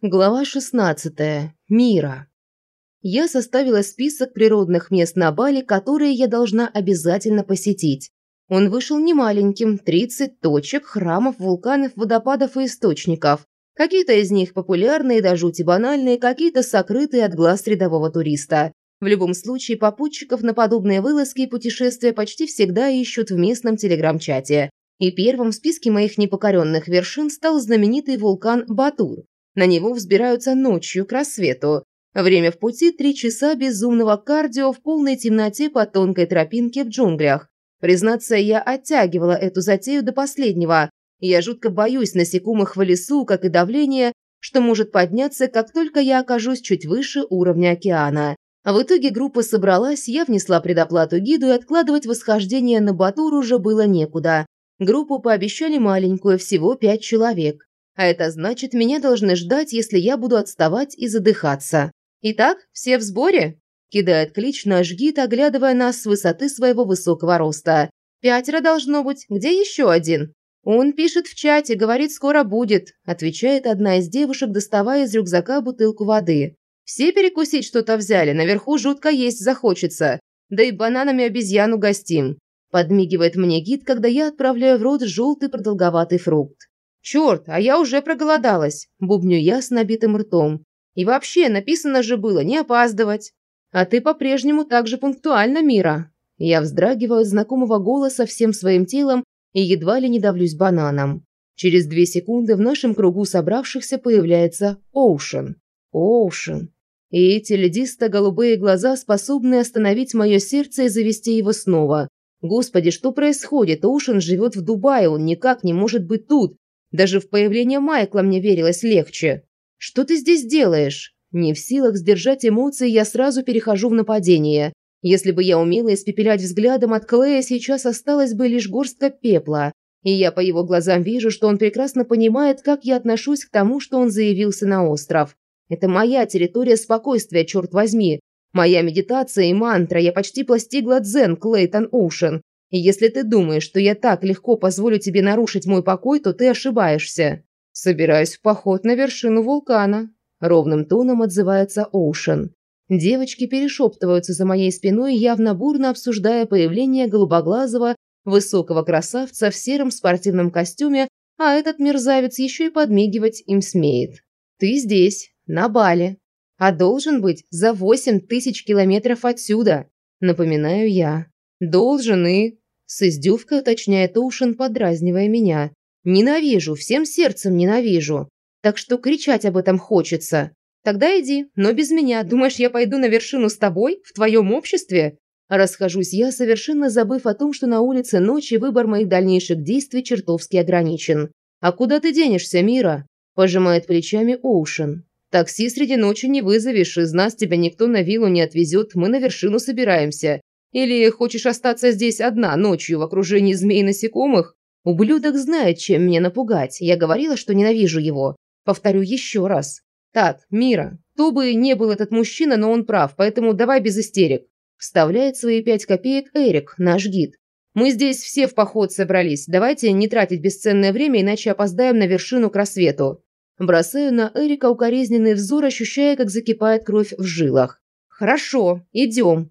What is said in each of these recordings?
Глава 16. Мира. Я составила список природных мест на Бали, которые я должна обязательно посетить. Он вышел немаленьким – 30 точек, храмов, вулканов, водопадов и источников. Какие-то из них популярные, до жути банальные, какие-то сокрытые от глаз рядового туриста. В любом случае, попутчиков на подобные вылазки и путешествия почти всегда ищут в местном телеграм-чате. И первым в списке моих непокоренных вершин стал знаменитый вулкан Батур – на него взбираются ночью к рассвету. Время в пути – три часа безумного кардио в полной темноте по тонкой тропинке в джунглях. Признаться, я оттягивала эту затею до последнего. Я жутко боюсь насекомых в лесу, как и давление, что может подняться, как только я окажусь чуть выше уровня океана. В итоге группа собралась, я внесла предоплату гиду и откладывать восхождение на Батур уже было некуда. Группу пообещали маленькую, всего пять человек. А это значит, меня должны ждать, если я буду отставать и задыхаться. Итак, все в сборе?» Кидает клич наш гид, оглядывая нас с высоты своего высокого роста. «Пятеро должно быть. Где еще один?» «Он пишет в чате, говорит, скоро будет», отвечает одна из девушек, доставая из рюкзака бутылку воды. «Все перекусить что-то взяли, наверху жутко есть захочется. Да и бананами обезьяну гостим», подмигивает мне гид, когда я отправляю в рот желтый продолговатый фрукт. «Черт, а я уже проголодалась!» – бубню я с набитым ртом. «И вообще, написано же было не опаздывать!» «А ты по-прежнему так же пунктуальна, Мира!» Я вздрагиваю от знакомого голоса всем своим телом и едва ли не давлюсь бананом. Через две секунды в нашем кругу собравшихся появляется Оушен. Оушен. И эти льдисто-голубые глаза способны остановить мое сердце и завести его снова. Господи, что происходит? Оушен живет в Дубае, он никак не может быть тут. Даже в появление Майкла мне верилось легче. «Что ты здесь делаешь?» Не в силах сдержать эмоции, я сразу перехожу в нападение. Если бы я умела испепелять взглядом от Клея, сейчас осталась бы лишь горстка пепла. И я по его глазам вижу, что он прекрасно понимает, как я отношусь к тому, что он заявился на остров. Это моя территория спокойствия, черт возьми. Моя медитация и мантра, я почти постигла дзен, Клейтон Оушен. И если ты думаешь, что я так легко позволю тебе нарушить мой покой, то ты ошибаешься. Собираюсь в поход на вершину вулкана. Ровным тоном отзывается Оушен. Девочки перешептываются за моей спиной, явно бурно обсуждая появление голубоглазого, высокого красавца в сером спортивном костюме, а этот мерзавец еще и подмигивать им смеет. Ты здесь, на Бале, а должен быть за восемь тысяч километров отсюда, напоминаю я. Должен и... С издевкой уточняет Оушен, подразнивая меня. Ненавижу, всем сердцем ненавижу. Так что кричать об этом хочется. Тогда иди, но без меня. Думаешь, я пойду на вершину с тобой? В твоем обществе? Расхожусь я, совершенно забыв о том, что на улице ночи выбор моих дальнейших действий чертовски ограничен. «А куда ты денешься, Мира?» – пожимает плечами Оушен. «Такси среди ночи не вызовешь, из нас тебя никто на виллу не отвезет, мы на вершину собираемся. Или хочешь остаться здесь одна ночью в окружении змей и насекомых? Ублюдок знает, чем меня напугать. Я говорила, что ненавижу его. Повторю еще раз. Так, Мира, кто бы не был этот мужчина, но он прав, поэтому давай без истерик. Вставляет свои пять копеек Эрик, наш гид. Мы здесь все в поход собрались. Давайте не тратить бесценное время, иначе опоздаем на вершину к рассвету. Бросаю на Эрика укоризненный взор, ощущая, как закипает кровь в жилах. «Хорошо, идем»,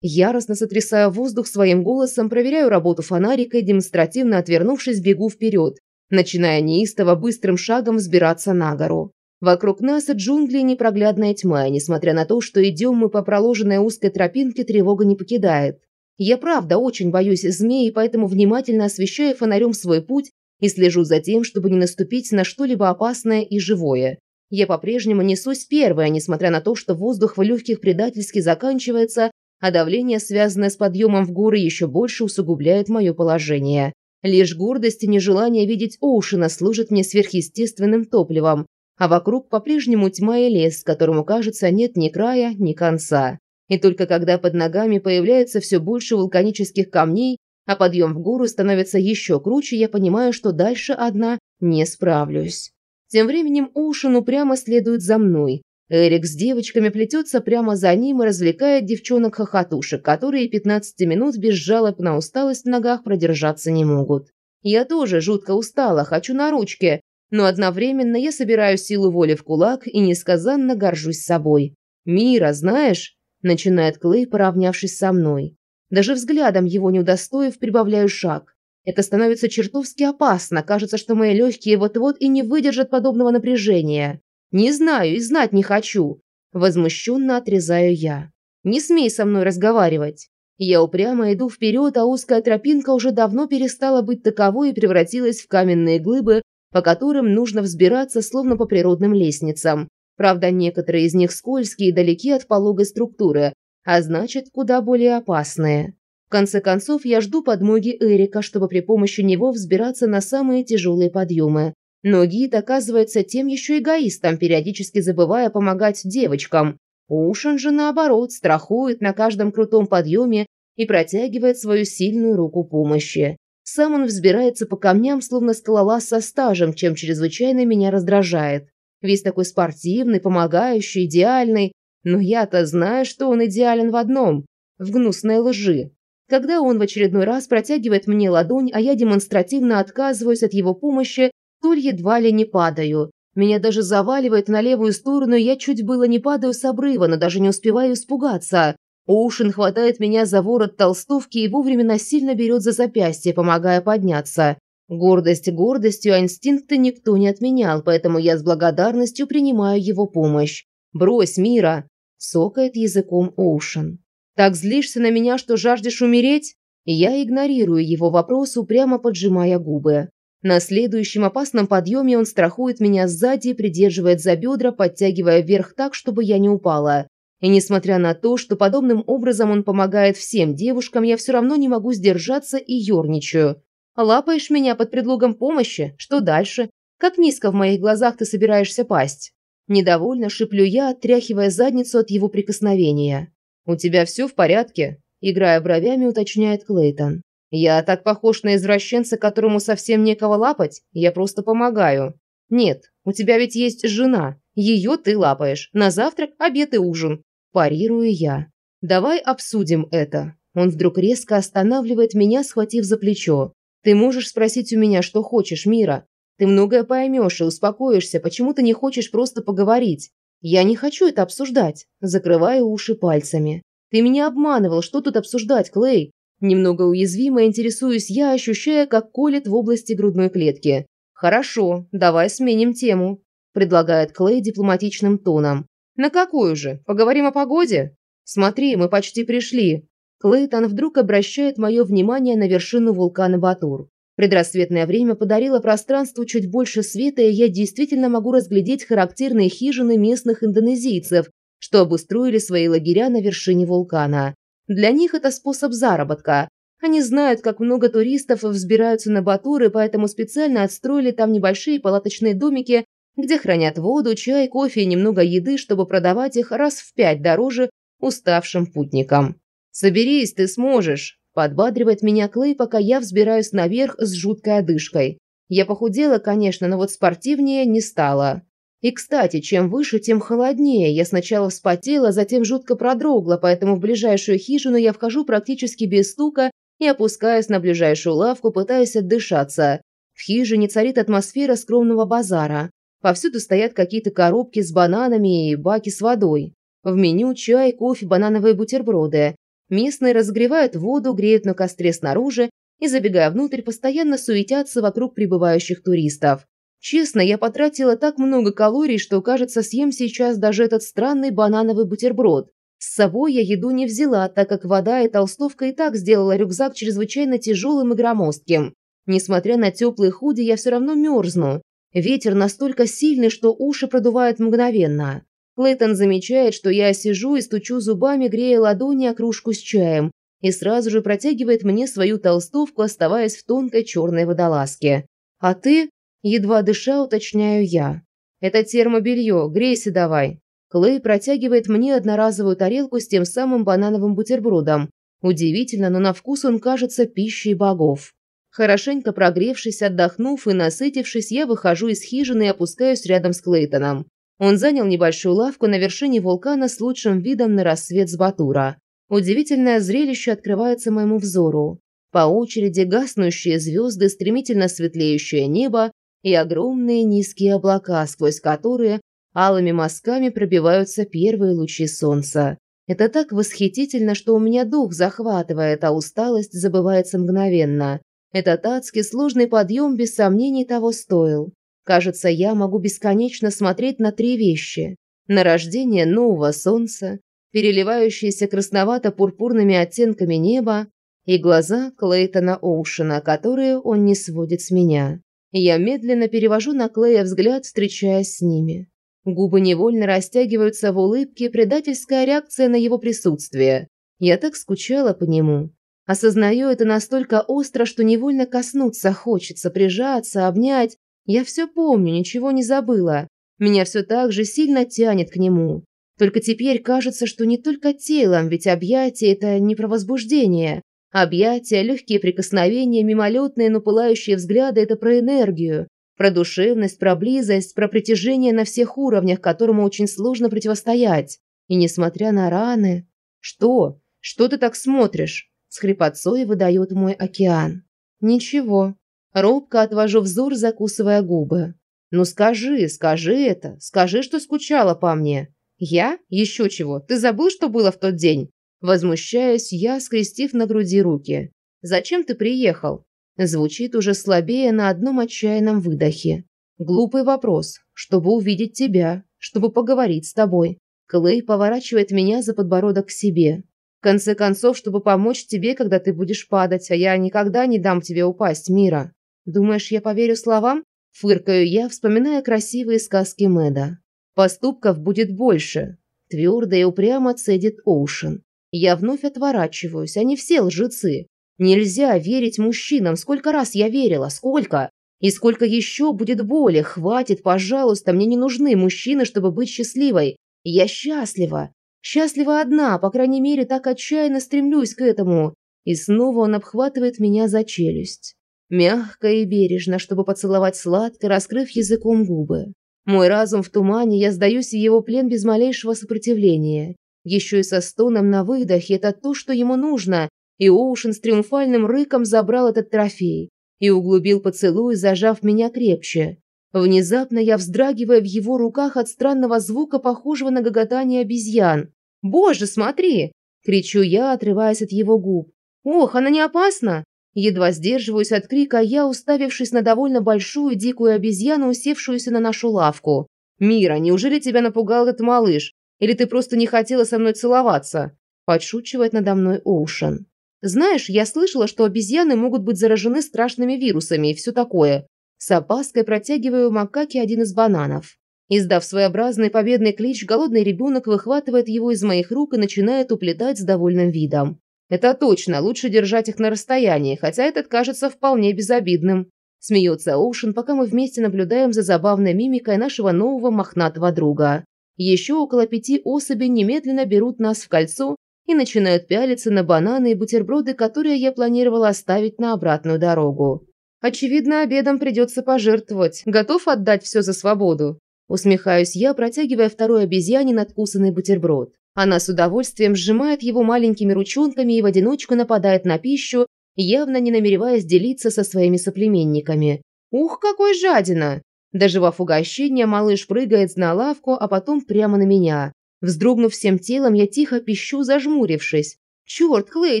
Яростно сотрясая воздух своим голосом, проверяю работу фонарика и демонстративно отвернувшись, бегу вперед, начиная неистово быстрым шагом взбираться на гору. Вокруг нас джунгли и непроглядная тьма, и несмотря на то, что идем мы по проложенной узкой тропинке, тревога не покидает. Я правда очень боюсь змей, поэтому внимательно освещаю фонарем свой путь и слежу за тем, чтобы не наступить на что-либо опасное и живое. Я по-прежнему несусь первая, несмотря на то, что воздух в легких предательски заканчивается, а давление, связанное с подъемом в горы, еще больше усугубляет мое положение. Лишь гордость и нежелание видеть Оушена служат мне сверхъестественным топливом, а вокруг по-прежнему тьма и лес, которому, кажется, нет ни края, ни конца. И только когда под ногами появляется все больше вулканических камней, а подъем в гору становится еще круче, я понимаю, что дальше одна не справлюсь. Тем временем Оушен упрямо следует за мной, Эрик с девочками плетется прямо за ним и развлекает девчонок-хохотушек, которые 15 минут без жалоб на усталость в ногах продержаться не могут. Я тоже жутко устала, хочу на ручке, но одновременно я собираю силу воли в кулак и несказанно горжусь собой. «Мира, знаешь?» – начинает Клей, поравнявшись со мной. Даже взглядом его не удостоив, прибавляю шаг. Это становится чертовски опасно. Кажется, что мои легкие вот-вот и не выдержат подобного напряжения. Не знаю и знать не хочу. Возмущенно отрезаю я. Не смей со мной разговаривать. Я упрямо иду вперед, а узкая тропинка уже давно перестала быть таковой и превратилась в каменные глыбы, по которым нужно взбираться, словно по природным лестницам. Правда, некоторые из них скользкие и далеки от пологой структуры, а значит, куда более опасные. В конце концов, я жду подмоги Эрика, чтобы при помощи него взбираться на самые тяжелые подъемы. Но гид оказывается тем еще эгоистом, периодически забывая помогать девочкам. Ушан же, наоборот, страхует на каждом крутом подъеме и протягивает свою сильную руку помощи. Сам он взбирается по камням, словно скалолаз со стажем, чем чрезвычайно меня раздражает. Весь такой спортивный, помогающий, идеальный. Но я-то знаю, что он идеален в одном – в гнусной лжи. Когда он в очередной раз протягивает мне ладонь, а я демонстративно отказываюсь от его помощи, то едва ли не падаю. Меня даже заваливает на левую сторону, и я чуть было не падаю с обрыва, но даже не успеваю испугаться. Оушен хватает меня за ворот толстовки и вовремя насильно берет за запястье, помогая подняться. Гордость гордостью, а инстинкты никто не отменял, поэтому я с благодарностью принимаю его помощь. «Брось, Мира!» – сокает языком Оушен. «Так злишься на меня, что жаждешь умереть?» Я игнорирую его вопрос, упрямо поджимая губы. На следующем опасном подъеме он страхует меня сзади придерживает за бедра, подтягивая вверх так, чтобы я не упала. И несмотря на то, что подобным образом он помогает всем девушкам, я все равно не могу сдержаться и ерничаю. Лапаешь меня под предлогом помощи? Что дальше? Как низко в моих глазах ты собираешься пасть? Недовольно шиплю я, отряхивая задницу от его прикосновения. «У тебя все в порядке?» Играя бровями, уточняет Клейтон. «Я так похож на извращенца, которому совсем некого лапать? Я просто помогаю». «Нет, у тебя ведь есть жена. Ее ты лапаешь. На завтрак, обед и ужин. Парирую я. «Давай обсудим это». Он вдруг резко останавливает меня, схватив за плечо. «Ты можешь спросить у меня, что хочешь, Мира. Ты многое поймешь и успокоишься, почему ты не хочешь просто поговорить. Я не хочу это обсуждать», закрываю уши пальцами. «Ты меня обманывал, что тут обсуждать, Клей?» Немного уязвимо интересуюсь я, ощущая, как колет в области грудной клетки. «Хорошо, давай сменим тему», предлагает Клей дипломатичным тоном. «На какую же? Поговорим о погоде?» «Смотри, мы почти пришли». Клейтон вдруг обращает мое внимание на вершину вулкана Батур. Предрассветное время подарило пространству чуть больше света, и я действительно могу разглядеть характерные хижины местных индонезийцев, что обустроили свои лагеря на вершине вулкана. Для них это способ заработка. Они знают, как много туристов взбираются на Батуры, поэтому специально отстроили там небольшие палаточные домики где хранят воду, чай, кофе и немного еды, чтобы продавать их раз в пять дороже уставшим путникам. «Соберись, ты сможешь!» – подбадривает меня Клей, пока я взбираюсь наверх с жуткой одышкой. Я похудела, конечно, но вот спортивнее не стала. И, кстати, чем выше, тем холоднее. Я сначала вспотела, затем жутко продрогла, поэтому в ближайшую хижину я вхожу практически без стука и опускаюсь на ближайшую лавку, пытаясь отдышаться. В хижине царит атмосфера скромного базара. Повсюду стоят какие-то коробки с бананами и баки с водой. В меню чай, кофе, банановые бутерброды. Местные разогревают воду, греют на костре снаружи и, забегая внутрь, постоянно суетятся вокруг прибывающих туристов. Честно, я потратила так много калорий, что, кажется, съем сейчас даже этот странный банановый бутерброд. С собой я еду не взяла, так как вода и толстовка и так сделала рюкзак чрезвычайно тяжелым и громоздким. Несмотря на теплые худи, я все равно мерзну. Ветер настолько сильный, что уши продувают мгновенно. Клейтон замечает, что я сижу и стучу зубами, грея ладони о кружку с чаем, и сразу же протягивает мне свою толстовку, оставаясь в тонкой черной водолазке. «А ты?» – едва дыша, уточняю я. «Это термобелье, грейся давай». Клей протягивает мне одноразовую тарелку с тем самым банановым бутербродом. Удивительно, но на вкус он кажется пищей богов. Хорошенько прогревшись, отдохнув и насытившись, я выхожу из хижины и опускаюсь рядом с Клейтоном. Он занял небольшую лавку на вершине вулкана с лучшим видом на рассвет с Батура. Удивительное зрелище открывается моему взору. По очереди гаснущие звезды, стремительно светлеющее небо и огромные низкие облака, сквозь которые алыми мазками пробиваются первые лучи солнца. Это так восхитительно, что у меня дух захватывает, а усталость забывается мгновенно. Этот адский сложный подъем без сомнений того стоил. Кажется, я могу бесконечно смотреть на три вещи. На рождение нового солнца, переливающееся красновато-пурпурными оттенками неба и глаза Клейтона Оушена, которые он не сводит с меня. Я медленно перевожу на Клея взгляд, встречаясь с ними. Губы невольно растягиваются в улыбке, предательская реакция на его присутствие. Я так скучала по нему. Осознаю это настолько остро, что невольно коснуться хочется, прижаться, обнять. Я все помню, ничего не забыла. Меня все так же сильно тянет к нему. Только теперь кажется, что не только телом, ведь объятие – это не про возбуждение. Объятия, легкие прикосновения, мимолетные, но пылающие взгляды – это про энергию. Про душевность, про близость, про притяжение на всех уровнях, которому очень сложно противостоять. И несмотря на раны... Что? Что ты так смотришь? С хрипотцой выдает мой океан. Ничего. Робко отвожу взор, закусывая губы. Ну скажи, скажи это. Скажи, что скучала по мне. Я? Еще чего? Ты забыл, что было в тот день? Возмущаюсь я, скрестив на груди руки. Зачем ты приехал? Звучит уже слабее на одном отчаянном выдохе. Глупый вопрос. Чтобы увидеть тебя, чтобы поговорить с тобой. Клей поворачивает меня за подбородок к себе. В конце концов, чтобы помочь тебе, когда ты будешь падать, а я никогда не дам тебе упасть, Мира. Думаешь, я поверю словам? Фыркаю я, вспоминая красивые сказки Мэда. Поступков будет больше. Твердо и упрямо цедит Оушен. Я вновь отворачиваюсь, они все лжецы. Нельзя верить мужчинам. Сколько раз я верила? Сколько? И сколько еще будет боли? Хватит, пожалуйста, мне не нужны мужчины, чтобы быть счастливой. Я счастлива. Счастлива одна, по крайней мере, так отчаянно стремлюсь к этому. И снова он обхватывает меня за челюсть. Мягко и бережно, чтобы поцеловать сладко, раскрыв языком губы. Мой разум в тумане, я сдаюсь в его плен без малейшего сопротивления. Еще и со стоном на выдохе – это то, что ему нужно, и Оушен с триумфальным рыком забрал этот трофей и углубил поцелуй, зажав меня крепче. Внезапно я вздрагиваю в его руках от странного звука, похожего на гоготание обезьян. «Боже, смотри!» – кричу я, отрываясь от его губ. «Ох, она не опасна?» Едва сдерживаюсь от крика, я, уставившись на довольно большую дикую обезьяну, усевшуюся на нашу лавку. «Мира, неужели тебя напугал этот малыш? Или ты просто не хотела со мной целоваться?» Подшучивает надо мной Оушен. Знаешь, я слышала, что обезьяны могут быть заражены страшными вирусами и все такое. С опаской протягиваю макаке один из бананов. Издав своеобразный победный клич, голодный ребенок выхватывает его из моих рук и начинает уплетать с довольным видом. Это точно, лучше держать их на расстоянии, хотя этот кажется вполне безобидным. Смеется Оушен, пока мы вместе наблюдаем за забавной мимикой нашего нового мохнатого друга. Еще около пяти особей немедленно берут нас в кольцо и начинают пялиться на бананы и бутерброды, которые я планировала оставить на обратную дорогу. Очевидно, обедом придется пожертвовать. Готов отдать все за свободу? Усмехаюсь я, протягивая второй обезьяне надкусанный бутерброд. Она с удовольствием сжимает его маленькими ручонками и в одиночку нападает на пищу, явно не намереваясь делиться со своими соплеменниками. Ух, какой жадина! Доживав угощение, малыш прыгает на лавку, а потом прямо на меня. Вздрогнув всем телом, я тихо пищу, зажмурившись. «Черт, Клей,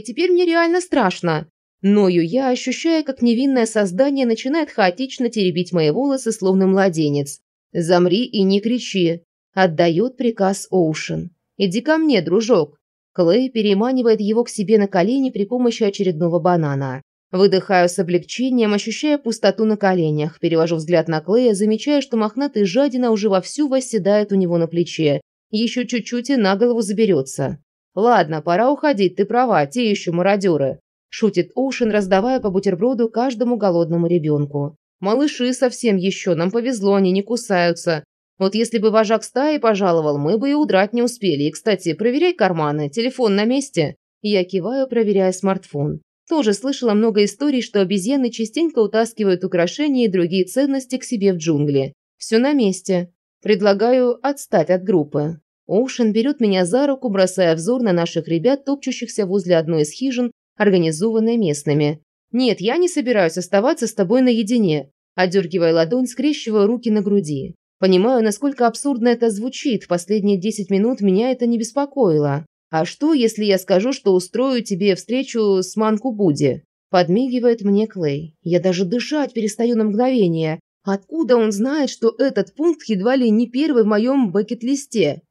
теперь мне реально страшно!» Ною я, ощущая, как невинное создание начинает хаотично теребить мои волосы, словно младенец. «Замри и не кричи!» Отдает приказ Оушен. «Иди ко мне, дружок!» Клей переманивает его к себе на колени при помощи очередного банана. Выдыхаю с облегчением, ощущая пустоту на коленях. Перевожу взгляд на Клея, замечая, что мохнатый жадина уже вовсю восседает у него на плече еще чуть-чуть и на голову заберется. Ладно, пора уходить, ты права, те еще мародеры. Шутит Оушен, раздавая по бутерброду каждому голодному ребенку. Малыши совсем еще, нам повезло, они не кусаются. Вот если бы вожак стаи пожаловал, мы бы и удрать не успели. И, кстати, проверяй карманы, телефон на месте. Я киваю, проверяя смартфон. Тоже слышала много историй, что обезьяны частенько утаскивают украшения и другие ценности к себе в джунгли. Все на месте. Предлагаю отстать от группы. Оушен берет меня за руку, бросая взор на наших ребят, топчущихся возле одной из хижин, организованной местными. «Нет, я не собираюсь оставаться с тобой наедине. Одергивая ладонь, скрещиваю руки на груди. Понимаю, насколько абсурдно это звучит. Последние 10 минут меня это не беспокоило. А что, если я скажу, что устрою тебе встречу с Манку Буди? Подмигивает мне Клей. Я даже дышать перестаю на мгновение. Откуда он знает, что этот пункт едва ли не первый в моем бакет-листе?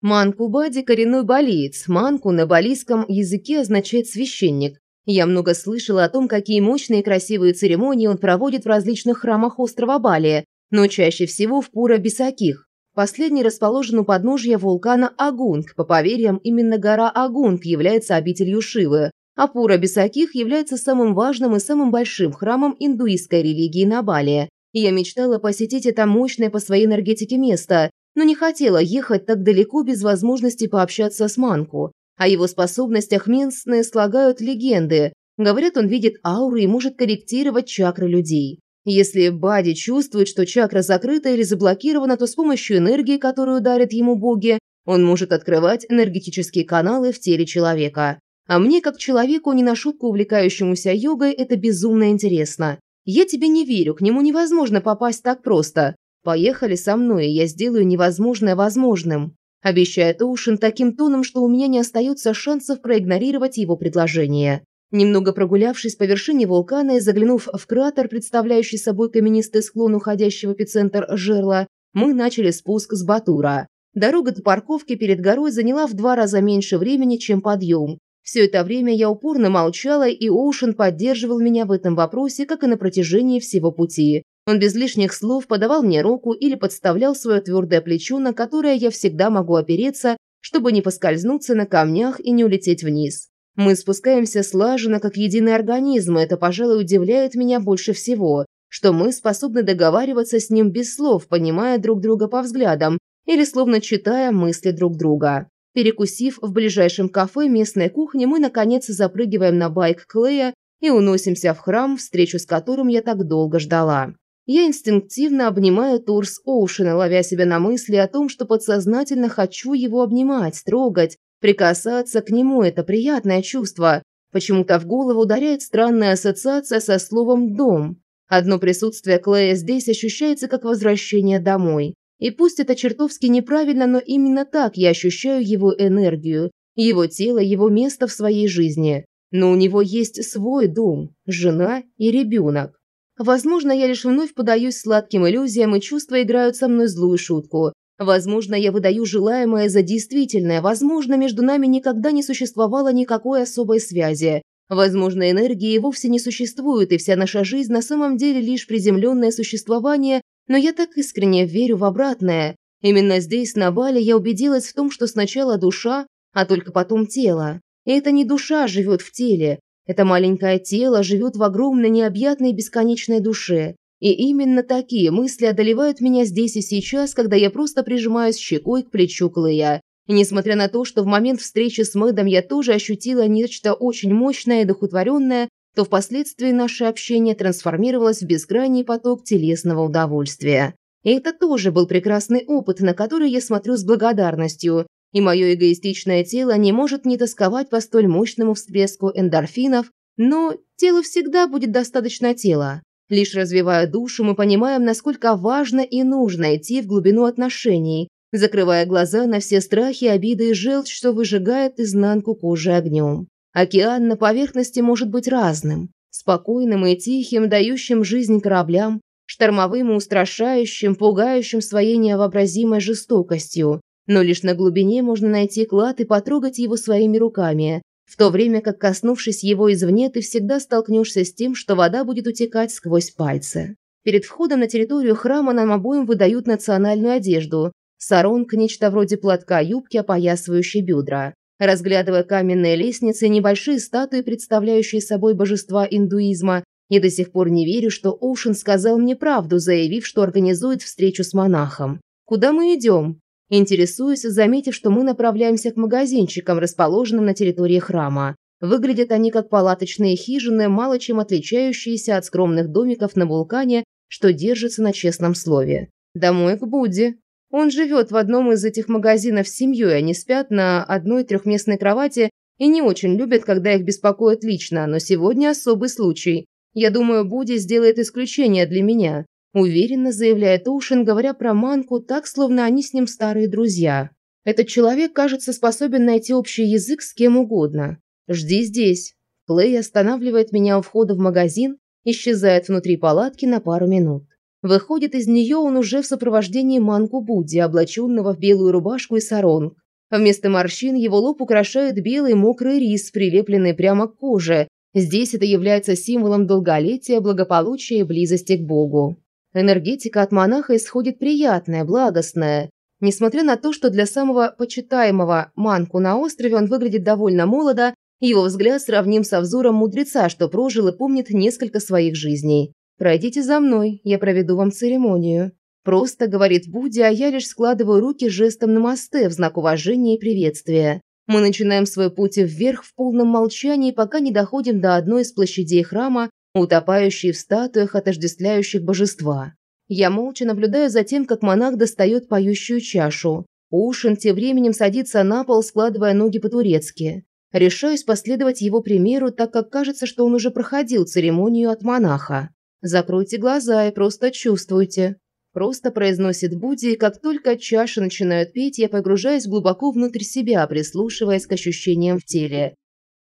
Манку Бади – коренной балиец. Манку на балийском языке означает «священник». Я много слышала о том, какие мощные и красивые церемонии он проводит в различных храмах острова Бали, но чаще всего в Пура-Бисаких. Последний расположен у подножья вулкана Агунг. По поверьям, именно гора Агунг является обителью Шивы, а Пура-Бисаких является самым важным и самым большим храмом индуистской религии на Бали. Я мечтала посетить это мощное по своей энергетике место, но не хотела ехать так далеко без возможности пообщаться с Манку. О его способностях местные слагают легенды. Говорят, он видит ауры и может корректировать чакры людей. Если Бади чувствует, что чакра закрыта или заблокирована, то с помощью энергии, которую дарят ему боги, он может открывать энергетические каналы в теле человека. А мне, как человеку, не на шутку увлекающемуся йогой, это безумно интересно. Я тебе не верю, к нему невозможно попасть так просто. Поехали со мной, я сделаю невозможное возможным. Обещает Оушен таким тоном, что у меня не остается шансов проигнорировать его предложение. Немного прогулявшись по вершине вулкана и заглянув в кратер, представляющий собой каменистый склон уходящего в эпицентр жерла, мы начали спуск с Батура. Дорога до парковки перед горой заняла в два раза меньше времени, чем подъем. Все это время я упорно молчала, и Оушен поддерживал меня в этом вопросе, как и на протяжении всего пути. Он без лишних слов подавал мне руку или подставлял свое твердое плечо, на которое я всегда могу опереться, чтобы не поскользнуться на камнях и не улететь вниз. Мы спускаемся слаженно, как единый организм, это, пожалуй, удивляет меня больше всего, что мы способны договариваться с ним без слов, понимая друг друга по взглядам или словно читая мысли друг друга. Перекусив в ближайшем кафе местной кухни, мы, наконец, запрыгиваем на байк Клея и уносимся в храм, встречу с которым я так долго ждала. Я инстинктивно обнимаю торс Оушена, ловя себя на мысли о том, что подсознательно хочу его обнимать, трогать, прикасаться к нему – это приятное чувство. Почему-то в голову ударяет странная ассоциация со словом «дом». Одно присутствие Клея здесь ощущается как возвращение домой. И пусть это чертовски неправильно, но именно так я ощущаю его энергию, его тело, его место в своей жизни. Но у него есть свой дом, жена и ребенок. Возможно, я лишь вновь подаюсь сладким иллюзиям, и чувства играют со мной злую шутку. Возможно, я выдаю желаемое за действительное. Возможно, между нами никогда не существовало никакой особой связи. Возможно, энергии вовсе не существует, и вся наша жизнь на самом деле лишь приземленное существование, но я так искренне верю в обратное. Именно здесь, на Бале, я убедилась в том, что сначала душа, а только потом тело. И это не душа живет в теле, это маленькое тело живет в огромной необъятной бесконечной душе. И именно такие мысли одолевают меня здесь и сейчас, когда я просто прижимаюсь щекой к плечу Клея. И несмотря на то, что в момент встречи с Мэдом я тоже ощутила нечто очень мощное и дохотворенное, то впоследствии наше общение трансформировалось в бескрайний поток телесного удовольствия. И это тоже был прекрасный опыт, на который я смотрю с благодарностью, и мое эгоистичное тело не может не тосковать по столь мощному всплеску эндорфинов, но телу всегда будет достаточно тела. Лишь развивая душу, мы понимаем, насколько важно и нужно идти в глубину отношений, закрывая глаза на все страхи, обиды и желчь, что выжигает изнанку кожи огнем. Океан на поверхности может быть разным, спокойным и тихим, дающим жизнь кораблям, штормовым и устрашающим, пугающим своей невообразимой жестокостью, но лишь на глубине можно найти клад и потрогать его своими руками, в то время как, коснувшись его извне, ты всегда столкнешься с тем, что вода будет утекать сквозь пальцы. Перед входом на территорию храма нам обоим выдают национальную одежду – саронг, нечто вроде платка юбки, опоясывающей бедра. Разглядывая каменные лестницы и небольшие статуи, представляющие собой божества индуизма, я до сих пор не верю, что Оушен сказал мне правду, заявив, что организует встречу с монахом. «Куда мы идем?» Интересуюсь, заметив, что мы направляемся к магазинчикам, расположенным на территории храма. Выглядят они как палаточные хижины, мало чем отличающиеся от скромных домиков на вулкане, что держатся на честном слове. Домой к Будде. Он живет в одном из этих магазинов с семьей, они спят на одной трехместной кровати и не очень любят, когда их беспокоят лично, но сегодня особый случай. Я думаю, Буди сделает исключение для меня», уверенно заявляет Оушен, говоря про Манку так, словно они с ним старые друзья. Этот человек, кажется, способен найти общий язык с кем угодно. «Жди здесь». Клей останавливает меня у входа в магазин, исчезает внутри палатки на пару минут. Выходит из нее он уже в сопровождении Манку Буди, облаченного в белую рубашку и саронг. Вместо морщин его лоб украшает белый мокрый рис, прилепленный прямо к коже. Здесь это является символом долголетия, благополучия и близости к Богу. Энергетика от монаха исходит приятная, благостная. Несмотря на то, что для самого почитаемого манку на острове он выглядит довольно молодо, его взгляд сравним со взором мудреца, что прожил и помнит несколько своих жизней. «Пройдите за мной, я проведу вам церемонию». Просто говорит Буди, а я лишь складываю руки жестом на мосты в знак уважения и приветствия. Мы начинаем свой путь вверх в полном молчании, пока не доходим до одной из площадей храма, утопающей в статуях, отождествляющих божества. Я молча наблюдаю за тем, как монах достает поющую чашу. Ушин тем временем садится на пол, складывая ноги по-турецки. Решаюсь последовать его примеру, так как кажется, что он уже проходил церемонию от монаха. Закройте глаза и просто чувствуйте. Просто произносит Буди, и как только чаши начинают петь, я погружаюсь глубоко внутрь себя, прислушиваясь к ощущениям в теле.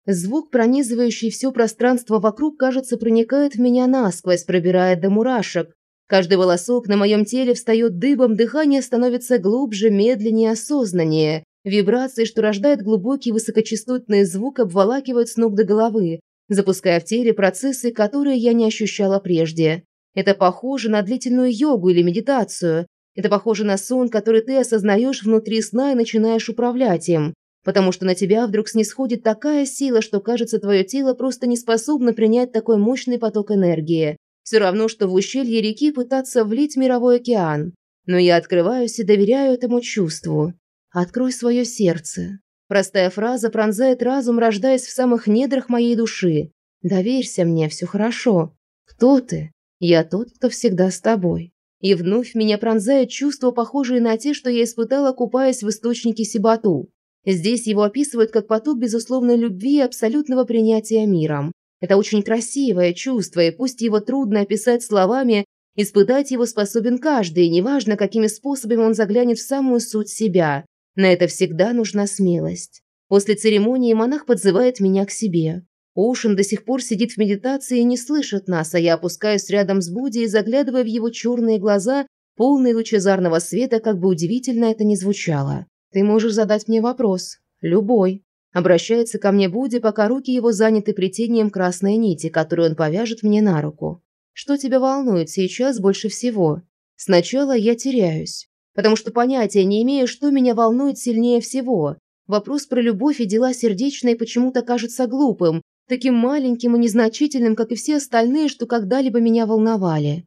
Звук, пронизывающий все пространство вокруг, кажется, проникает в меня насквозь, пробирая до мурашек. Каждый волосок на моем теле встает дыбом, дыхание становится глубже, медленнее, осознаннее. Вибрации, что рождают глубокий высокочастотный звук, обволакивают с ног до головы, запуская в теле процессы, которые я не ощущала прежде. Это похоже на длительную йогу или медитацию. Это похоже на сон, который ты осознаешь внутри сна и начинаешь управлять им. Потому что на тебя вдруг снисходит такая сила, что, кажется, твое тело просто не способно принять такой мощный поток энергии. Все равно, что в ущелье реки пытаться влить мировой океан. Но я открываюсь и доверяю этому чувству. Открой свое сердце. Простая фраза пронзает разум, рождаясь в самых недрах моей души. Доверься мне, все хорошо. Кто ты? Я тот, кто всегда с тобой. И вновь меня пронзает чувство, похожее на те, что я испытала, купаясь в источнике Сибату. Здесь его описывают как поток безусловной любви и абсолютного принятия миром. Это очень красивое чувство, и пусть его трудно описать словами, испытать его способен каждый, неважно, какими способами он заглянет в самую суть себя. На это всегда нужна смелость. После церемонии монах подзывает меня к себе. Оушен до сих пор сидит в медитации и не слышит нас, а я опускаюсь рядом с Буди и заглядывая в его черные глаза, полные лучезарного света, как бы удивительно это ни звучало. «Ты можешь задать мне вопрос. Любой». Обращается ко мне Буди, пока руки его заняты плетением красной нити, которую он повяжет мне на руку. «Что тебя волнует сейчас больше всего?» Сначала я теряюсь, потому что понятия не имею, что меня волнует сильнее всего. Вопрос про любовь и дела сердечные почему-то кажется глупым, таким маленьким и незначительным, как и все остальные, что когда-либо меня волновали.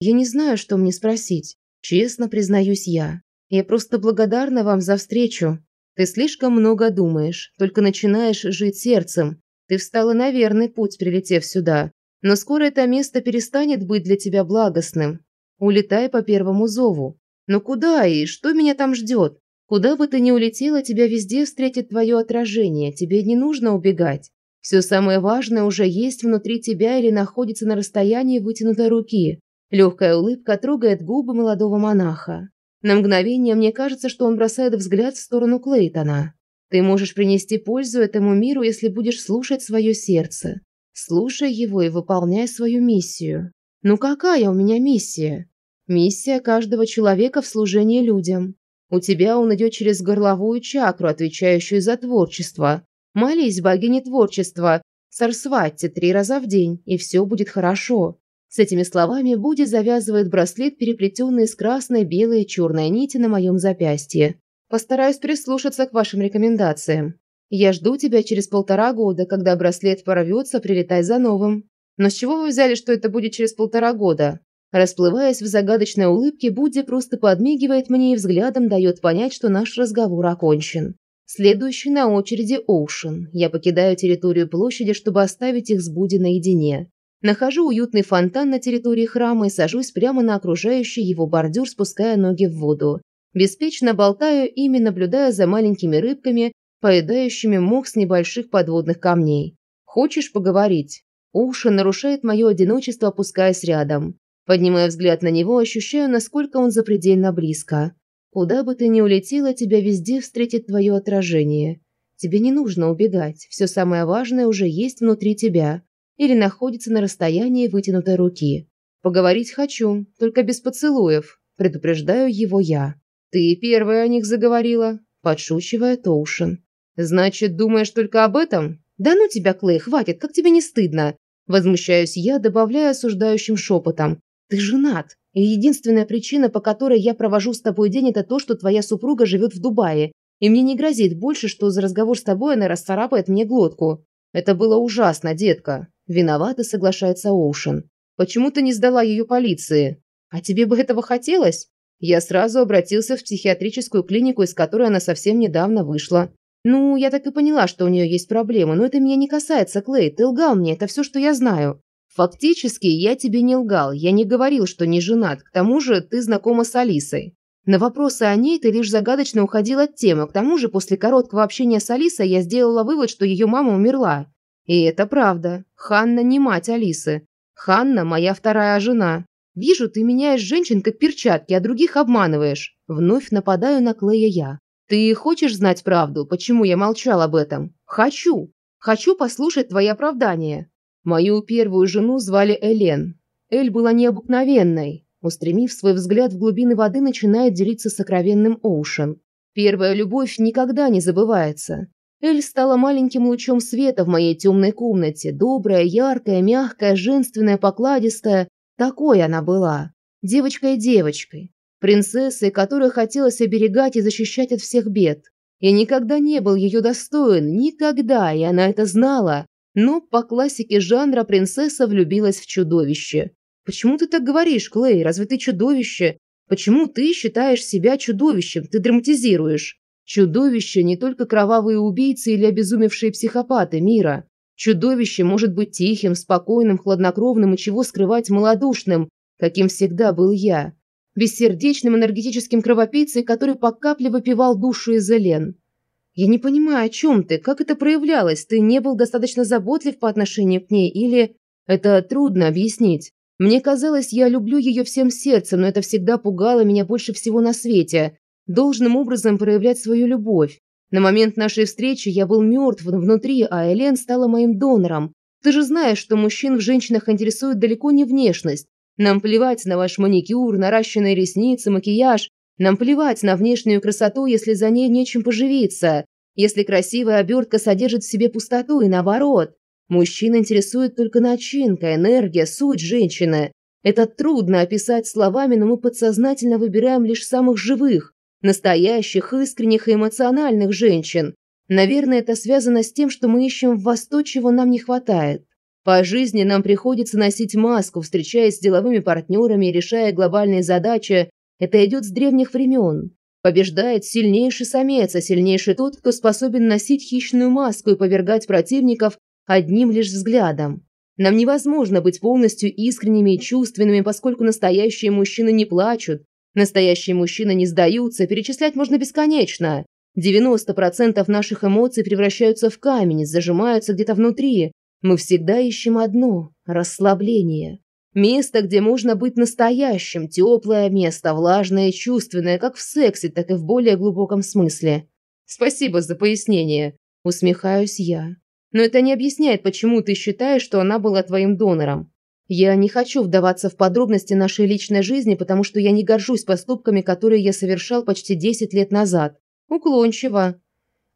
Я не знаю, что мне спросить, честно признаюсь я. Я просто благодарна вам за встречу. Ты слишком много думаешь, только начинаешь жить сердцем. Ты встала на верный путь, прилетев сюда. Но скоро это место перестанет быть для тебя благостным. Улетай по первому зову. Но куда и что меня там ждет? Куда бы ты ни улетела, тебя везде встретит твое отражение. Тебе не нужно убегать. Все самое важное уже есть внутри тебя или находится на расстоянии вытянутой руки. Легкая улыбка трогает губы молодого монаха. На мгновение мне кажется, что он бросает взгляд в сторону Клейтона. Ты можешь принести пользу этому миру, если будешь слушать свое сердце. Слушай его и выполняй свою миссию. Ну какая у меня миссия? Миссия каждого человека в служении людям. У тебя он идет через горловую чакру, отвечающую за творчество. Молись богине творчества, Сарсвати три раза в день, и все будет хорошо. С этими словами Буди завязывает браслет, переплетенный из красной, белой и черной нити на моем запястье. Постараюсь прислушаться к вашим рекомендациям. Я жду тебя через полтора года, когда браслет порвется, прилетай за новым. Но с чего вы взяли, что это будет через полтора года? Расплываясь в загадочной улыбке, Будди просто подмигивает мне и взглядом дает понять, что наш разговор окончен. Следующий на очереди Оушен. Я покидаю территорию площади, чтобы оставить их с Буди наедине. Нахожу уютный фонтан на территории храма и сажусь прямо на окружающий его бордюр, спуская ноги в воду. Беспечно болтаю ими, наблюдая за маленькими рыбками, поедающими мох с небольших подводных камней. «Хочешь поговорить?» Оушен нарушает мое одиночество, опускаясь рядом. Поднимая взгляд на него, ощущаю, насколько он запредельно близко. Куда бы ты ни улетела, тебя везде встретит твое отражение. Тебе не нужно убегать, все самое важное уже есть внутри тебя или находится на расстоянии вытянутой руки. Поговорить хочу, только без поцелуев, предупреждаю его я. Ты первая о них заговорила, подшучивая Оушен. Значит, думаешь только об этом? Да ну тебя, Клей, хватит, как тебе не стыдно? Возмущаюсь я, добавляя осуждающим шепотом. Ты женат, и единственная причина, по которой я провожу с тобой день, это то, что твоя супруга живет в Дубае, и мне не грозит больше, что за разговор с тобой она расцарапает мне глотку. Это было ужасно, детка. Виновата соглашается Оушен. Почему ты не сдала ее полиции? А тебе бы этого хотелось? Я сразу обратился в психиатрическую клинику, из которой она совсем недавно вышла. Ну, я так и поняла, что у нее есть проблемы, но это меня не касается, Клей. Ты лгал мне, это все, что я знаю. Фактически, я тебе не лгал. Я не говорил, что не женат. К тому же, ты знакома с Алисой. На вопросы о ней ты лишь загадочно уходил от темы. К тому же, после короткого общения с Алисой я сделала вывод, что ее мама умерла. И это правда. Ханна не мать Алисы. Ханна – моя вторая жена. Вижу, ты меняешь женщин как перчатки, а других обманываешь. Вновь нападаю на Клея я. Ты хочешь знать правду, почему я молчал об этом? Хочу. Хочу послушать твои оправдания. Мою первую жену звали Элен. Эль была необыкновенной. Устремив свой взгляд в глубины воды, начинает делиться сокровенным Оушен. Первая любовь никогда не забывается. Эль стала маленьким лучом света в моей темной комнате. Добрая, яркая, мягкая, женственная, покладистая. Такой она была. Девочкой девочкой. Принцессой, которую хотелось оберегать и защищать от всех бед. Я никогда не был ее достоин, никогда, и она это знала. Но по классике жанра принцесса влюбилась в чудовище. Почему ты так говоришь, Клей? Разве ты чудовище? Почему ты считаешь себя чудовищем? Ты драматизируешь. Чудовище не только кровавые убийцы или обезумевшие психопаты мира. Чудовище может быть тихим, спокойным, хладнокровным и чего скрывать малодушным, каким всегда был я. Бессердечным энергетическим кровопийцей, который по капле выпивал душу из Элен. Я не понимаю, о чем ты, как это проявлялось? Ты не был достаточно заботлив по отношению к ней или... Это трудно объяснить. Мне казалось, я люблю ее всем сердцем, но это всегда пугало меня больше всего на свете. Должным образом проявлять свою любовь. На момент нашей встречи я был мертв внутри, а Элен стала моим донором. Ты же знаешь, что мужчин в женщинах интересует далеко не внешность. Нам плевать на ваш маникюр, наращенные ресницы, макияж. Нам плевать на внешнюю красоту, если за ней нечем поживиться, если красивая обертка содержит в себе пустоту и наоборот. Мужчин интересует только начинка, энергия, суть женщины. Это трудно описать словами, но мы подсознательно выбираем лишь самых живых, настоящих, искренних и эмоциональных женщин. Наверное, это связано с тем, что мы ищем в вас то, чего нам не хватает. По жизни нам приходится носить маску, встречаясь с деловыми партнерами и решая глобальные задачи, это идет с древних времен. Побеждает сильнейший самец, а сильнейший тот, кто способен носить хищную маску и повергать противников одним лишь взглядом. Нам невозможно быть полностью искренними и чувственными, поскольку настоящие мужчины не плачут, настоящие мужчины не сдаются, перечислять можно бесконечно. 90% наших эмоций превращаются в камень, зажимаются где-то внутри. Мы всегда ищем одно – расслабление. Место, где можно быть настоящим, теплое место, влажное и чувственное, как в сексе, так и в более глубоком смысле. Спасибо за пояснение, усмехаюсь я. Но это не объясняет, почему ты считаешь, что она была твоим донором. Я не хочу вдаваться в подробности нашей личной жизни, потому что я не горжусь поступками, которые я совершал почти 10 лет назад. Уклончиво.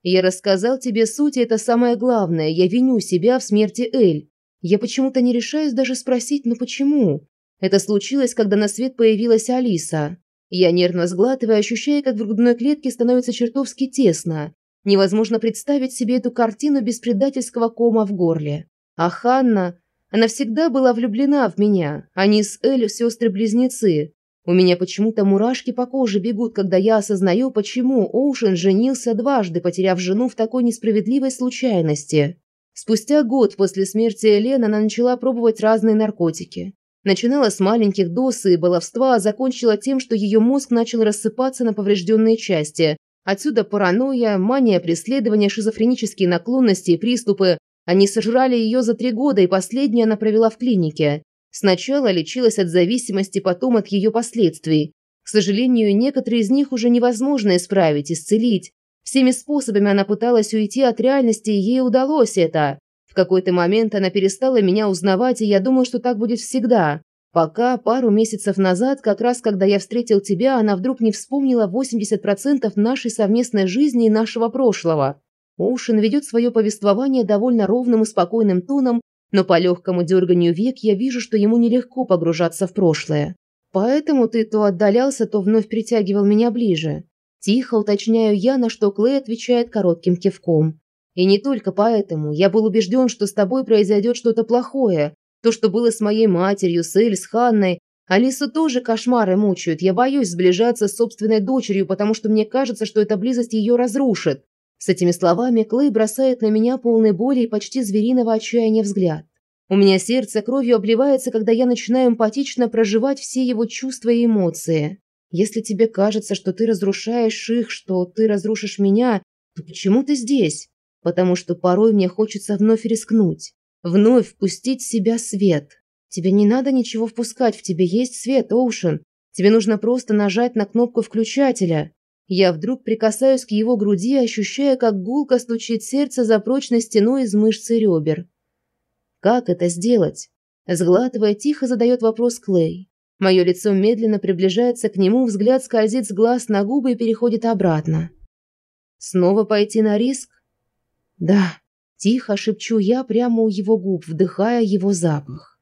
Я рассказал тебе суть, и это самое главное. Я виню себя в смерти Эль. Я почему-то не решаюсь даже спросить, ну почему? Это случилось, когда на свет появилась Алиса. Я нервно сглатываю, ощущая, как в грудной клетке становится чертовски тесно. Невозможно представить себе эту картину без предательского кома в горле. А Ханна, она всегда была влюблена в меня. Они с Эль сестры-близнецы. У меня почему-то мурашки по коже бегут, когда я осознаю, почему Оушен женился дважды, потеряв жену в такой несправедливой случайности. Спустя год после смерти Элен она начала пробовать разные наркотики. Начинала с маленьких доз и баловства, а закончила тем, что ее мозг начал рассыпаться на поврежденные части. Отсюда паранойя, мания преследования, шизофренические наклонности и приступы. Они сожрали ее за три года, и последнюю она провела в клинике. Сначала лечилась от зависимости, потом от ее последствий. К сожалению, некоторые из них уже невозможно исправить, исцелить. Всеми способами она пыталась уйти от реальности, и ей удалось это. В какой-то момент она перестала меня узнавать, и я думал, что так будет всегда. Пока пару месяцев назад, как раз когда я встретил тебя, она вдруг не вспомнила 80% нашей совместной жизни и нашего прошлого. Оушен ведет свое повествование довольно ровным и спокойным тоном, но по легкому дерганию век я вижу, что ему нелегко погружаться в прошлое. Поэтому ты то отдалялся, то вновь притягивал меня ближе. Тихо уточняю я, на что Клей отвечает коротким кивком. И не только поэтому. Я был убежден, что с тобой произойдет что-то плохое. То, что было с моей матерью, с Эль, с Ханной. Алису тоже кошмары мучают. Я боюсь сближаться с собственной дочерью, потому что мне кажется, что эта близость ее разрушит. С этими словами Клей бросает на меня полный боли и почти звериного отчаяния взгляд. У меня сердце кровью обливается, когда я начинаю эмпатично проживать все его чувства и эмоции. Если тебе кажется, что ты разрушаешь их, что ты разрушишь меня, то почему ты здесь? потому что порой мне хочется вновь рискнуть, вновь впустить в себя свет. Тебе не надо ничего впускать, в тебе есть свет, Оушен. Тебе нужно просто нажать на кнопку включателя. Я вдруг прикасаюсь к его груди, ощущая, как гулко стучит сердце за прочной стеной из мышц и ребер. Как это сделать? Сглатывая, тихо задает вопрос Клей. Мое лицо медленно приближается к нему, взгляд скользит с глаз на губы и переходит обратно. Снова пойти на риск? Да, тихо шепчу я прямо у его губ, вдыхая его запах.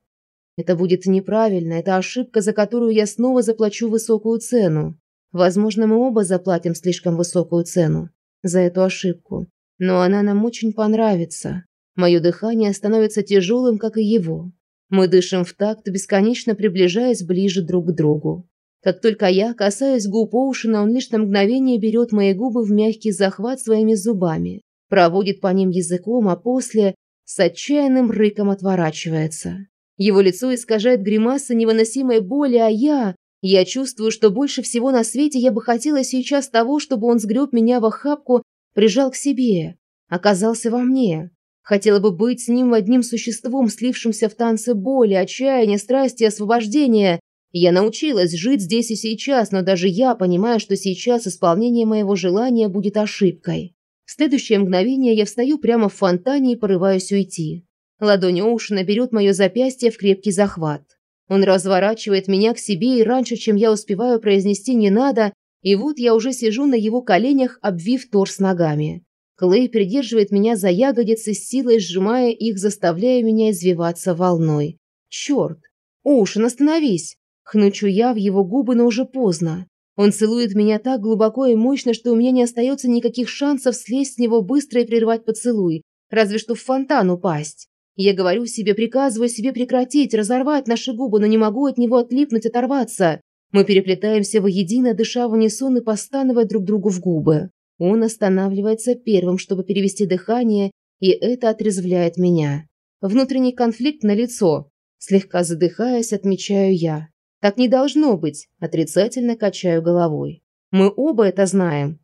Это будет неправильно, это ошибка, за которую я снова заплачу высокую цену. Возможно, мы оба заплатим слишком высокую цену за эту ошибку, но она нам очень понравится. Мое дыхание становится тяжелым, как и его. Мы дышим в такт, бесконечно приближаясь ближе друг к другу. Как только я касаюсь губ Оушена, он лишь на мгновение берет мои губы в мягкий захват своими зубами проводит по ним языком, а после с отчаянным рыком отворачивается. Его лицо искажает гримаса невыносимой боли, а я... Я чувствую, что больше всего на свете я бы хотела сейчас того, чтобы он сгреб меня в охапку, прижал к себе, оказался во мне. Хотела бы быть с ним одним существом, слившимся в танце боли, отчаяния, страсти, освобождения. Я научилась жить здесь и сейчас, но даже я понимаю, что сейчас исполнение моего желания будет ошибкой. В следующее мгновение я встаю прямо в фонтане и порываюсь уйти. Ладонь Оушена берет мое запястье в крепкий захват. Он разворачивает меня к себе, и раньше, чем я успеваю произнести «не надо», и вот я уже сижу на его коленях, обвив торс ногами. Клей придерживает меня за ягодицы, силой сжимая их, заставляя меня извиваться волной. Черт! Оушен, остановись! Хнучу я в его губы, но уже поздно. Он целует меня так глубоко и мощно, что у меня не остается никаких шансов слезть с него быстро и прервать поцелуй, разве что в фонтан упасть. Я говорю себе, приказываю себе прекратить, разорвать наши губы, но не могу от него отлипнуть, оторваться. Мы переплетаемся воедино, дыша в унисон и постановая друг другу в губы. Он останавливается первым, чтобы перевести дыхание, и это отрезвляет меня. Внутренний конфликт на лицо. Слегка задыхаясь, отмечаю я. Так не должно быть, отрицательно качаю головой. Мы оба это знаем.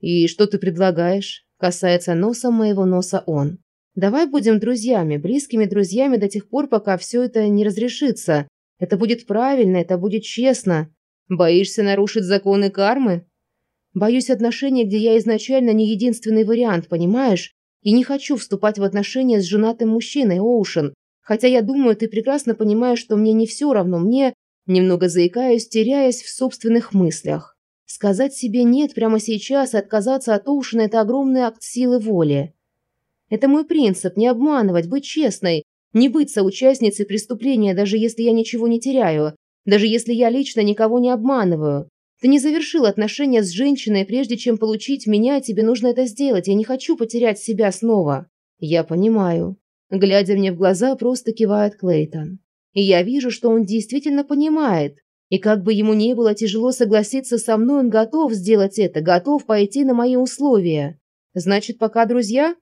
И что ты предлагаешь? Касается носа моего носа он. Давай будем друзьями, близкими друзьями до тех пор, пока все это не разрешится. Это будет правильно, это будет честно. Боишься нарушить законы кармы? Боюсь отношений, где я изначально не единственный вариант, понимаешь? И не хочу вступать в отношения с женатым мужчиной, Оушен. Хотя я думаю, ты прекрасно понимаешь, что мне не все равно. Мне Немного заикаюсь, теряясь в собственных мыслях. Сказать себе «нет» прямо сейчас и отказаться от Оушена – это огромный акт силы воли. Это мой принцип – не обманывать, быть честной, не быть соучастницей преступления, даже если я ничего не теряю, даже если я лично никого не обманываю. Ты не завершил отношения с женщиной, прежде чем получить меня, тебе нужно это сделать. Я не хочу потерять себя снова. Я понимаю. Глядя мне в глаза, просто кивает Клейтон. И я вижу, что он действительно понимает. И как бы ему не было тяжело согласиться со мной, он готов сделать это, готов пойти на мои условия. Значит, пока друзья?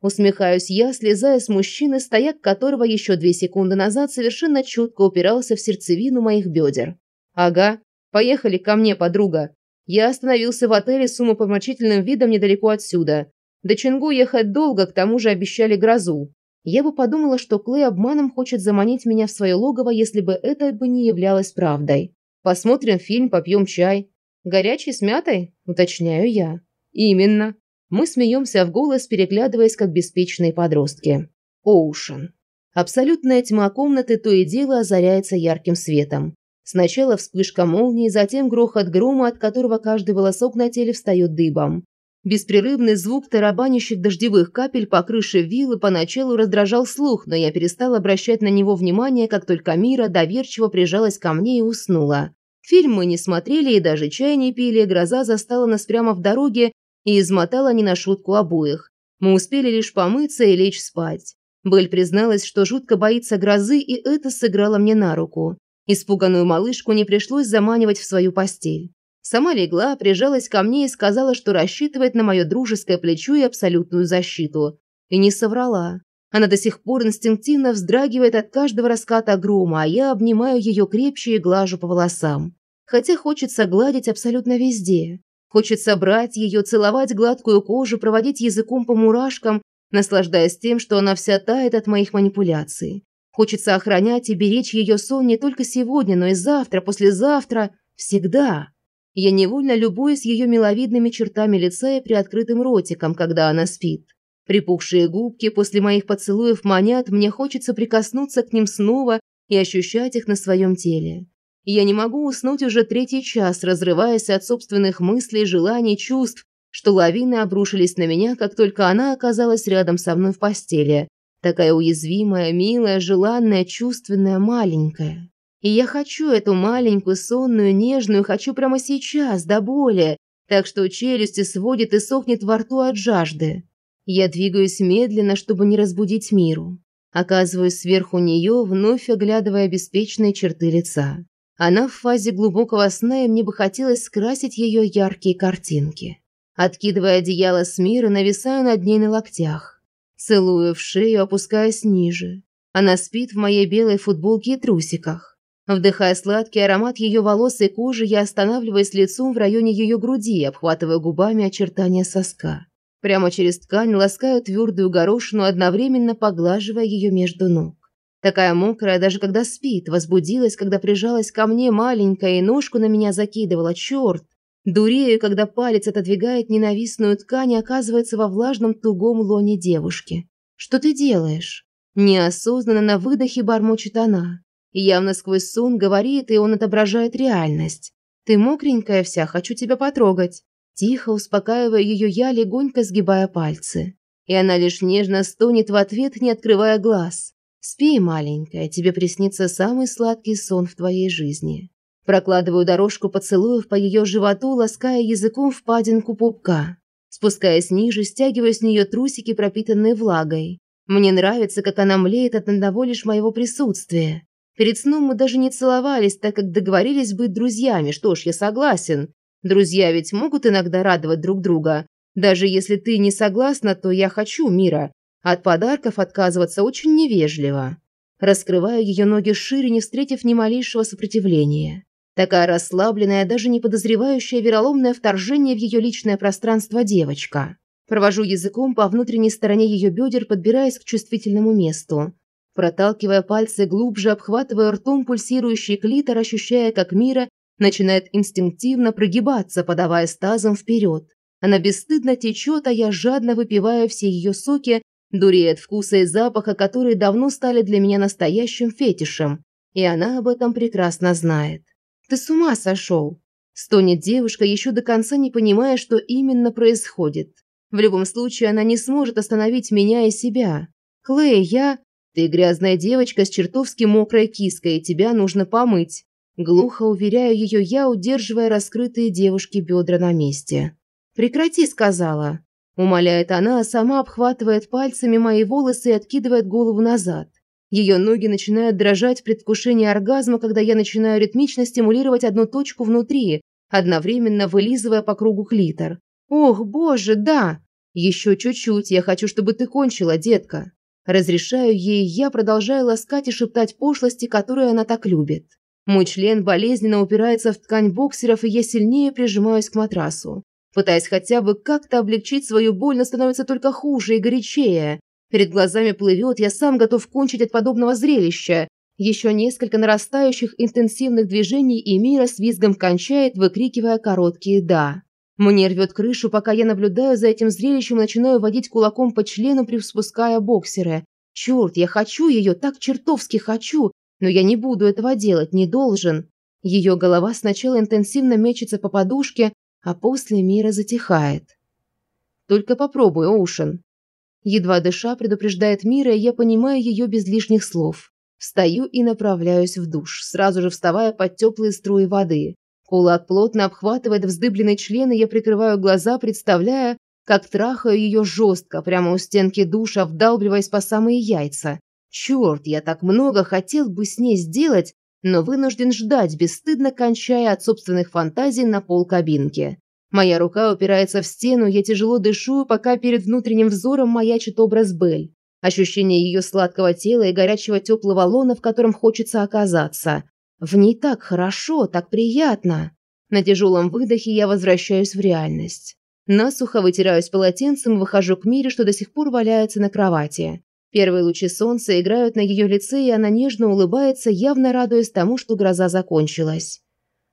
Усмехаюсь я, слезая с мужчины, стояк которого еще две секунды назад совершенно чутко упирался в сердцевину моих бедер. Ага, поехали ко мне, подруга. Я остановился в отеле с умопомрачительным видом недалеко отсюда. До Чингу ехать долго, к тому же обещали грозу. Я бы подумала, что Клей обманом хочет заманить меня в свое логово, если бы это бы не являлось правдой. Посмотрим фильм, попьем чай. Горячий с мятой? Уточняю я. Именно. Мы смеемся в голос, переглядываясь, как беспечные подростки. Оушен. Абсолютная тьма комнаты то и дело озаряется ярким светом. Сначала вспышка молнии, затем грохот грома, от которого каждый волосок на теле встает дыбом. Беспрерывный звук тарабанящих дождевых капель по крыше виллы поначалу раздражал слух, но я перестал обращать на него внимание, как только Мира доверчиво прижалась ко мне и уснула. Фильм мы не смотрели и даже чай не пили, гроза застала нас прямо в дороге и измотала не на шутку обоих. Мы успели лишь помыться и лечь спать. Белль призналась, что жутко боится грозы, и это сыграло мне на руку. Испуганную малышку не пришлось заманивать в свою постель. Сама легла, прижалась ко мне и сказала, что рассчитывает на мое дружеское плечо и абсолютную защиту. И не соврала. Она до сих пор инстинктивно вздрагивает от каждого раската грома, а я обнимаю ее крепче и глажу по волосам. Хотя хочется гладить абсолютно везде. Хочется брать ее, целовать гладкую кожу, проводить языком по мурашкам, наслаждаясь тем, что она вся тает от моих манипуляций. Хочется охранять и беречь ее сон не только сегодня, но и завтра, послезавтра, всегда. Я невольно любуюсь ее миловидными чертами лица и приоткрытым ротиком, когда она спит. Припухшие губки после моих поцелуев манят, мне хочется прикоснуться к ним снова и ощущать их на своем теле. Я не могу уснуть уже третий час, разрываясь от собственных мыслей, желаний, чувств, что лавины обрушились на меня, как только она оказалась рядом со мной в постели. Такая уязвимая, милая, желанная, чувственная, маленькая. И я хочу эту маленькую, сонную, нежную, хочу прямо сейчас, до боли, так что челюсти сводит и сохнет во рту от жажды. Я двигаюсь медленно, чтобы не разбудить миру. Оказываюсь сверху нее, вновь оглядывая беспечные черты лица. Она в фазе глубокого сна, и мне бы хотелось скрасить ее яркие картинки. Откидывая одеяло с мира, нависаю над ней на локтях. Целую в шею, опускаясь ниже. Она спит в моей белой футболке и трусиках. Вдыхая сладкий аромат ее волос и кожи, я останавливаюсь лицом в районе ее груди, обхватывая губами очертания соска. Прямо через ткань ласкаю твердую горошину, одновременно поглаживая ее между ног. Такая мокрая, даже когда спит, возбудилась, когда прижалась ко мне маленькая и ножку на меня закидывала. Черт! Дурею, когда палец отодвигает ненавистную ткань и оказывается во влажном тугом лоне девушки. «Что ты делаешь?» Неосознанно на выдохе бормочет она. Явно сквозь сон говорит, и он отображает реальность. «Ты мокренькая вся, хочу тебя потрогать». Тихо успокаивая ее я, легонько сгибая пальцы. И она лишь нежно стонет в ответ, не открывая глаз. «Спи, маленькая, тебе приснится самый сладкий сон в твоей жизни». Прокладываю дорожку поцелуев по ее животу, лаская языком впадинку пупка. Спускаясь ниже, стягиваю с нее трусики, пропитанные влагой. Мне нравится, как она млеет от одного лишь моего присутствия. Перед сном мы даже не целовались, так как договорились быть друзьями. Что ж, я согласен. Друзья ведь могут иногда радовать друг друга. Даже если ты не согласна, то я хочу мира. От подарков отказываться очень невежливо. Раскрываю ее ноги шире, не встретив ни малейшего сопротивления. Такая расслабленная, даже не подозревающая вероломное вторжение в ее личное пространство девочка. Провожу языком по внутренней стороне ее бедер, подбираясь к чувствительному месту. Проталкивая пальцы глубже, обхватывая ртом пульсирующий клитор, ощущая, как Мира начинает инстинктивно прогибаться, подавая стазом вперед. Она бесстыдно течет, а я жадно выпиваю все ее соки, дурея от вкуса и запаха, которые давно стали для меня настоящим фетишем. И она об этом прекрасно знает. «Ты с ума сошел!» Стонет девушка, еще до конца не понимая, что именно происходит. В любом случае, она не сможет остановить меня и себя. «Клей, я...» «Ты грязная девочка с чертовски мокрой киской, и тебя нужно помыть. Глухо уверяю ее я, удерживая раскрытые девушки бедра на месте. «Прекрати», — сказала. Умоляет она, а сама обхватывает пальцами мои волосы и откидывает голову назад. Ее ноги начинают дрожать в предвкушении оргазма, когда я начинаю ритмично стимулировать одну точку внутри, одновременно вылизывая по кругу клитор. «Ох, боже, да! Еще чуть-чуть, я хочу, чтобы ты кончила, детка!» Разрешаю ей, я продолжаю ласкать и шептать пошлости, которые она так любит. Мой член болезненно упирается в ткань боксеров, и я сильнее прижимаюсь к матрасу. Пытаясь хотя бы как-то облегчить свою боль, но становится только хуже и горячее. Перед глазами плывет, я сам готов кончить от подобного зрелища. Еще несколько нарастающих интенсивных движений, и Мира с визгом кончает, выкрикивая короткие «да». Мне рвет крышу, пока я наблюдаю за этим зрелищем и начинаю водить кулаком по члену, приспуская боксеры. Черт, я хочу ее, так чертовски хочу, но я не буду этого делать, не должен. Ее голова сначала интенсивно мечется по подушке, а после Мира затихает. Только попробуй, Оушен. Едва дыша, предупреждает Мира, я понимаю ее без лишних слов. Встаю и направляюсь в душ, сразу же вставая под теплые струи воды. Кулак плотно обхватывает вздыбленный член, и я прикрываю глаза, представляя, как трахаю ее жестко, прямо у стенки душа, вдалбливаясь по самые яйца. Черт, я так много хотел бы с ней сделать, но вынужден ждать, бесстыдно кончая от собственных фантазий на пол кабинки. Моя рука упирается в стену, я тяжело дышу, пока перед внутренним взором маячит образ Бель. Ощущение ее сладкого тела и горячего теплого лона, в котором хочется оказаться. В ней так хорошо, так приятно. На тяжелом выдохе я возвращаюсь в реальность. Насухо вытираюсь полотенцем и выхожу к Мире, что до сих пор валяется на кровати. Первые лучи солнца играют на ее лице, и она нежно улыбается, явно радуясь тому, что гроза закончилась.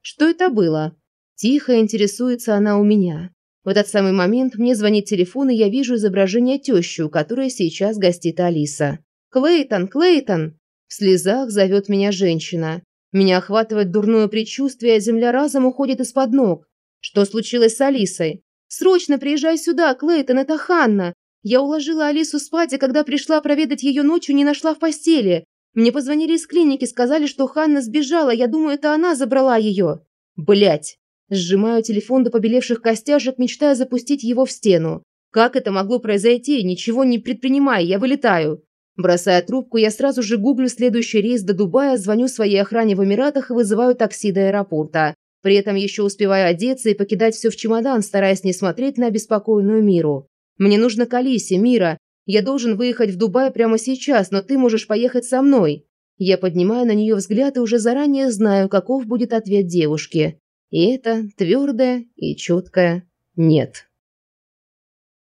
«Что это было?» Тихо интересуется она у меня. В этот самый момент мне звонит телефон, и я вижу изображение тещи, у которой сейчас гостит Алиса. «Клейтон! Клейтон!» В слезах зовет меня женщина. Меня охватывает дурное предчувствие, а земля разом уходит из-под ног. Что случилось с Алисой? «Срочно приезжай сюда, Клейтон, это Ханна! Я уложила Алису спать, а когда пришла проведать ее ночью, не нашла в постели. Мне позвонили из клиники, сказали, что Ханна сбежала, я думаю, это она забрала ее». Блять. Сжимаю телефон до побелевших костяшек, мечтая запустить его в стену. Как это могло произойти? Ничего не предпринимая, я вылетаю. Бросая трубку, я сразу же гуглю следующий рейс до Дубая, звоню своей охране в Эмиратах и вызываю такси до аэропорта. При этом еще успеваю одеться и покидать все в чемодан, стараясь не смотреть на обеспокоенную Миру. Мне нужно к Алисе, Мира. Я должен выехать в Дубай прямо сейчас, но ты можешь поехать со мной. Я поднимаю на нее взгляд и уже заранее знаю, каков будет ответ девушки. И это твердое и четкое «нет».